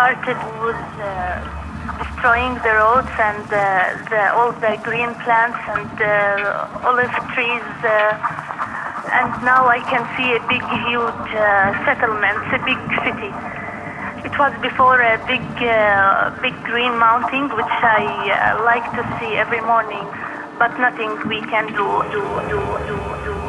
started with uh, destroying the roads and uh, the, all the green plants and uh, olive trees. Uh, and now I can see a big, huge uh, settlement, a big city. It was before a big, uh, big green mountain, which I uh, like to see every morning, but nothing we can do, do, do, do, do,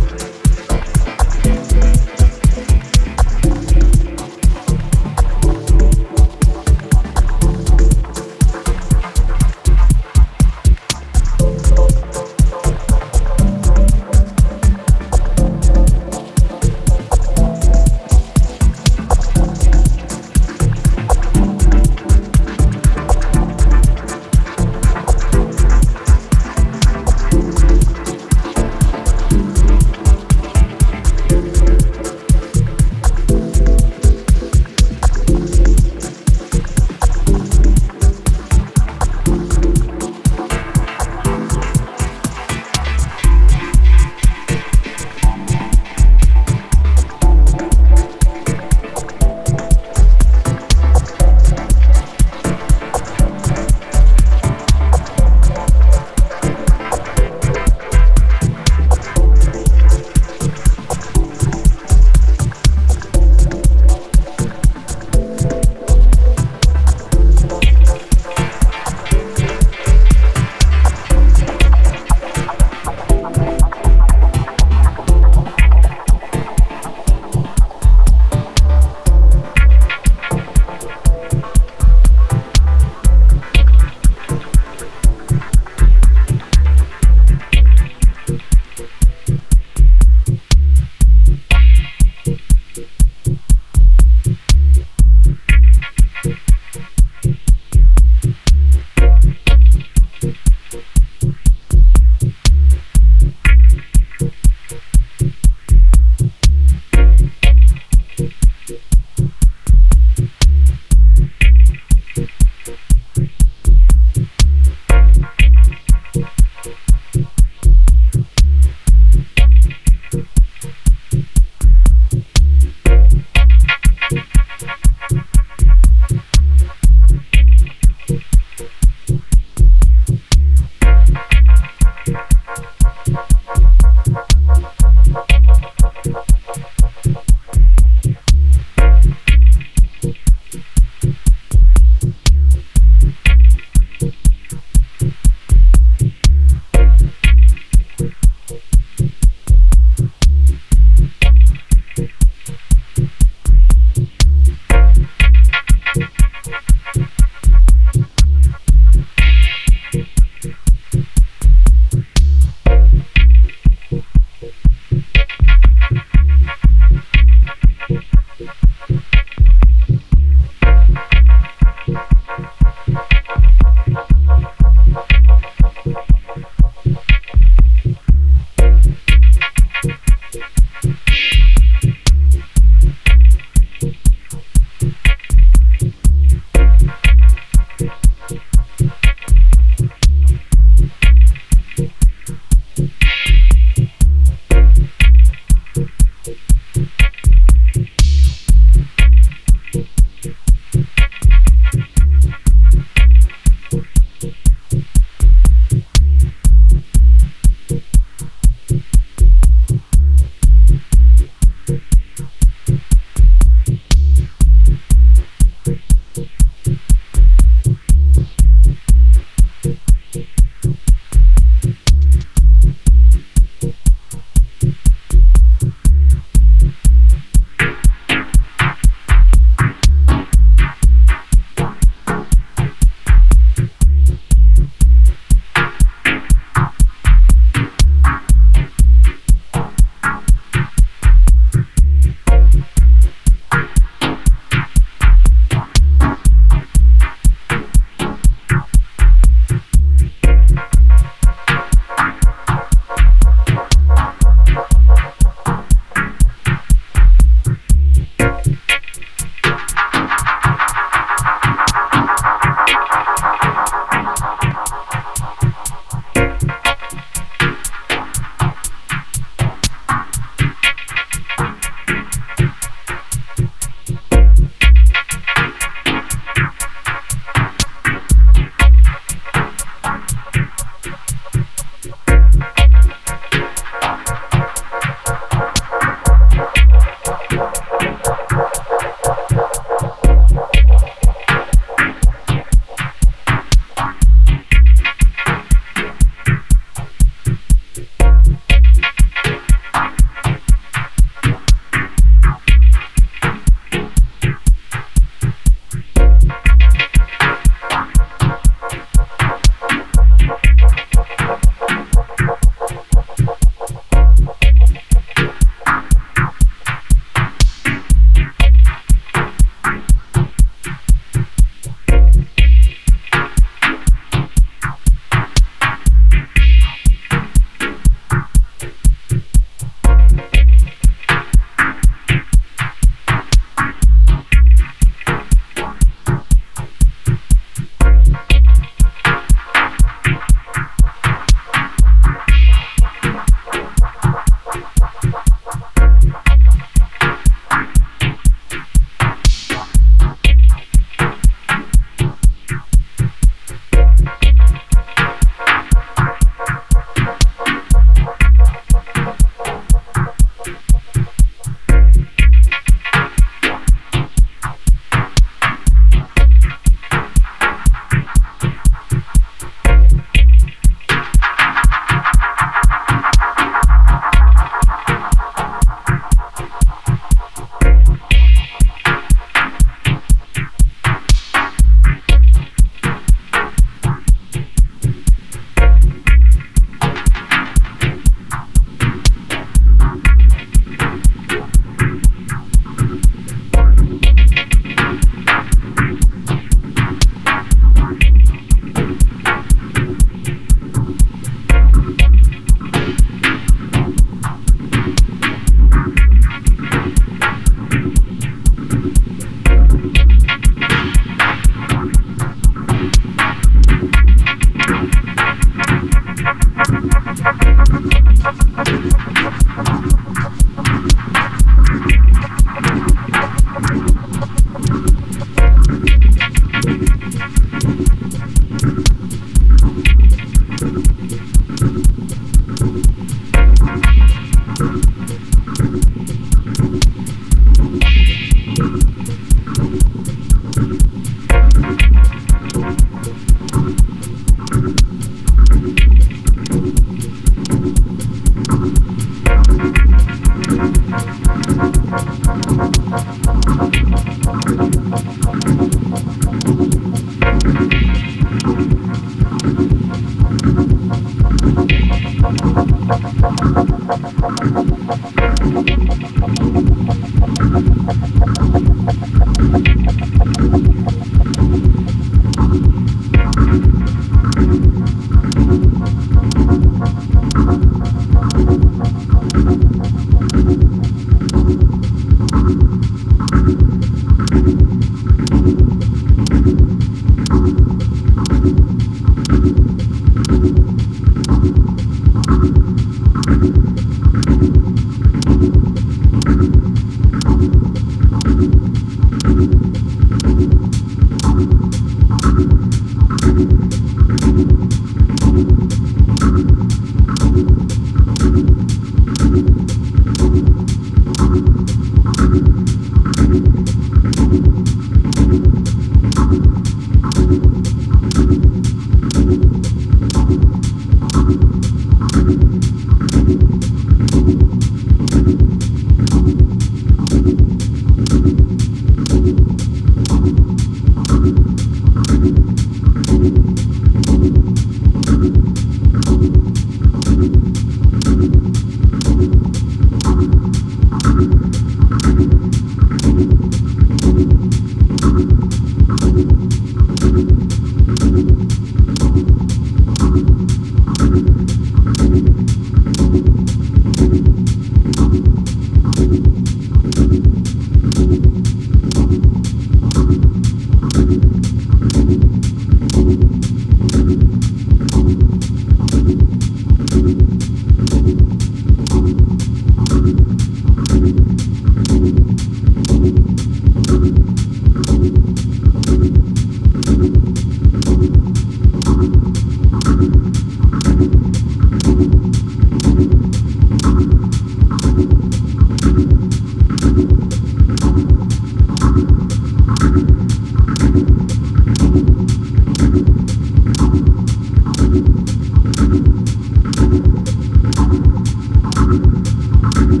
フフフ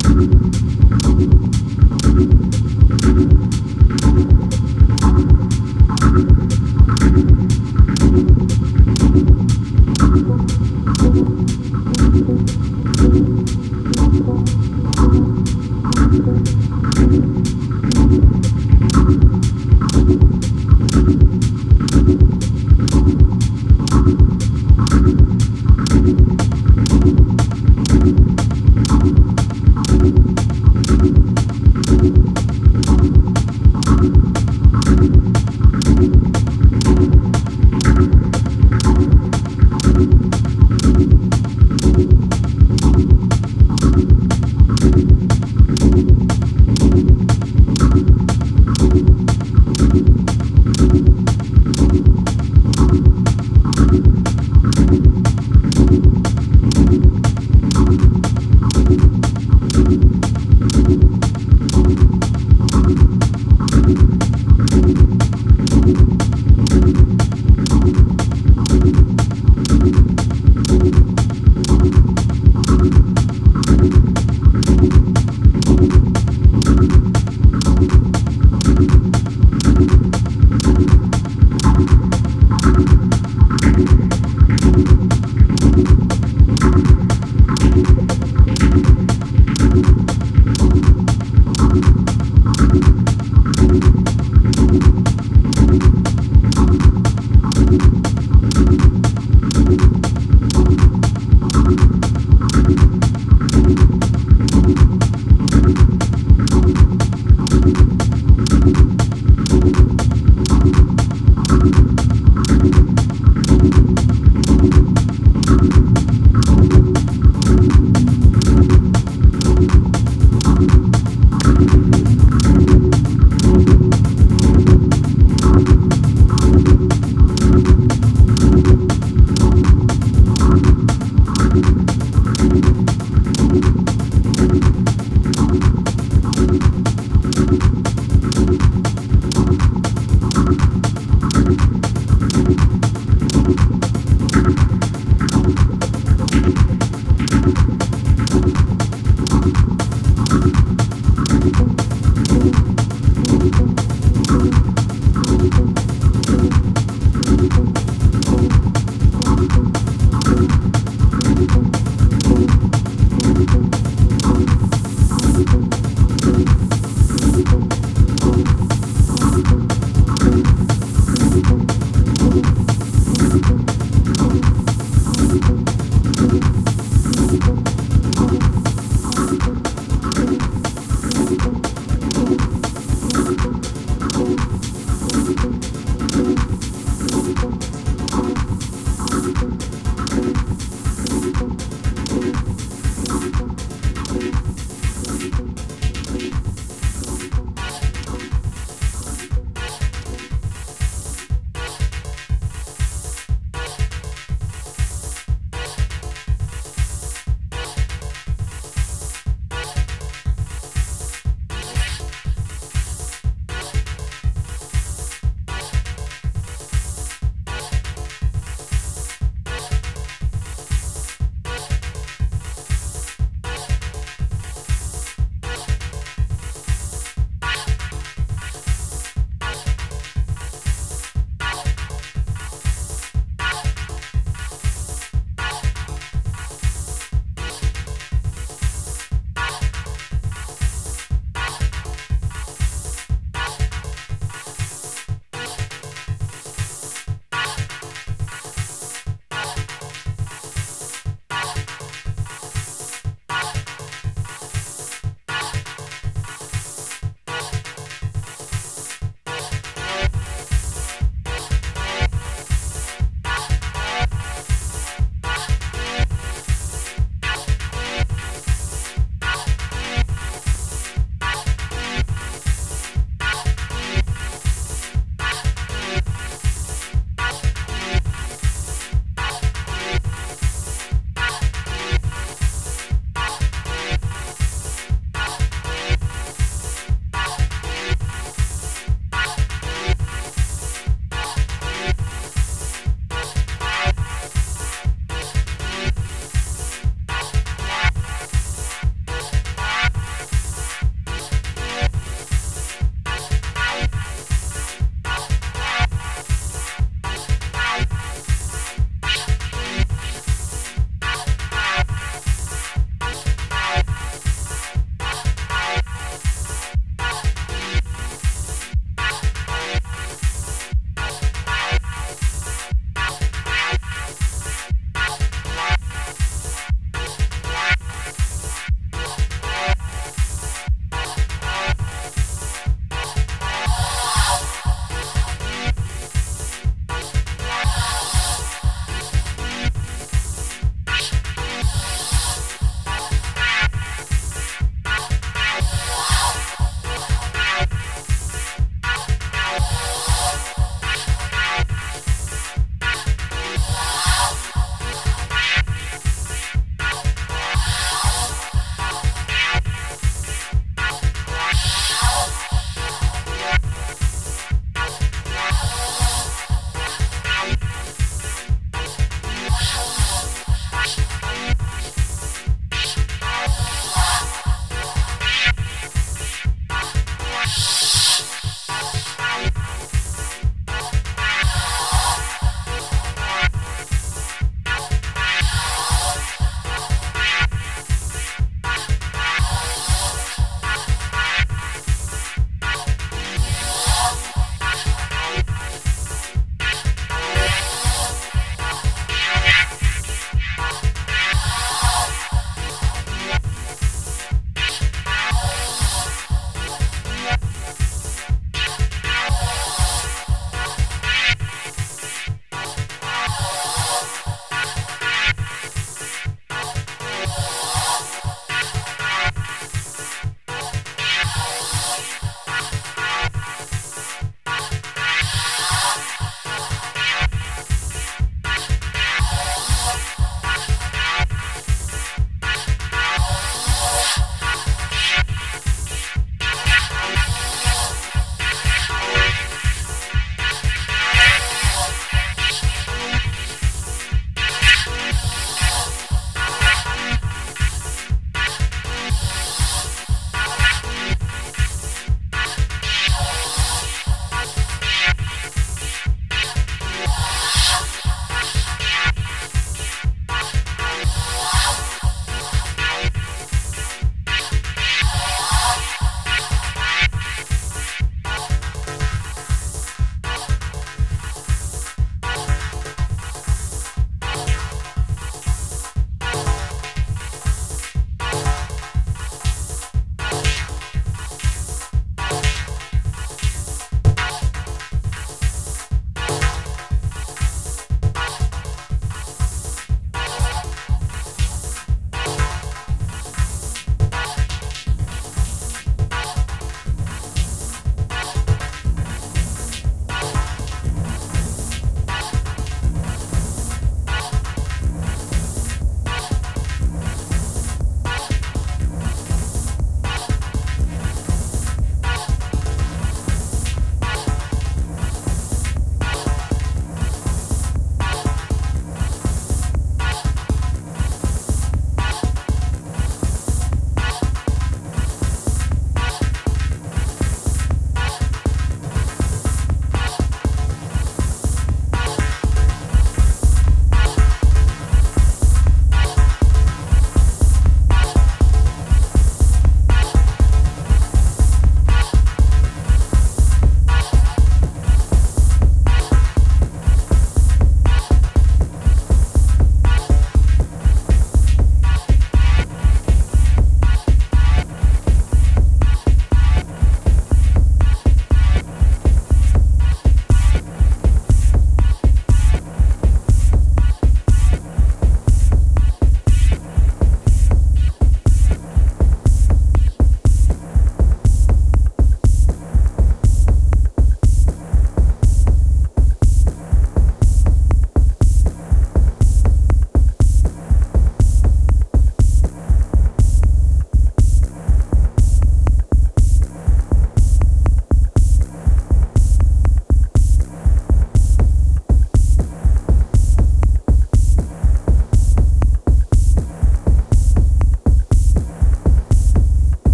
フ。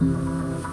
Música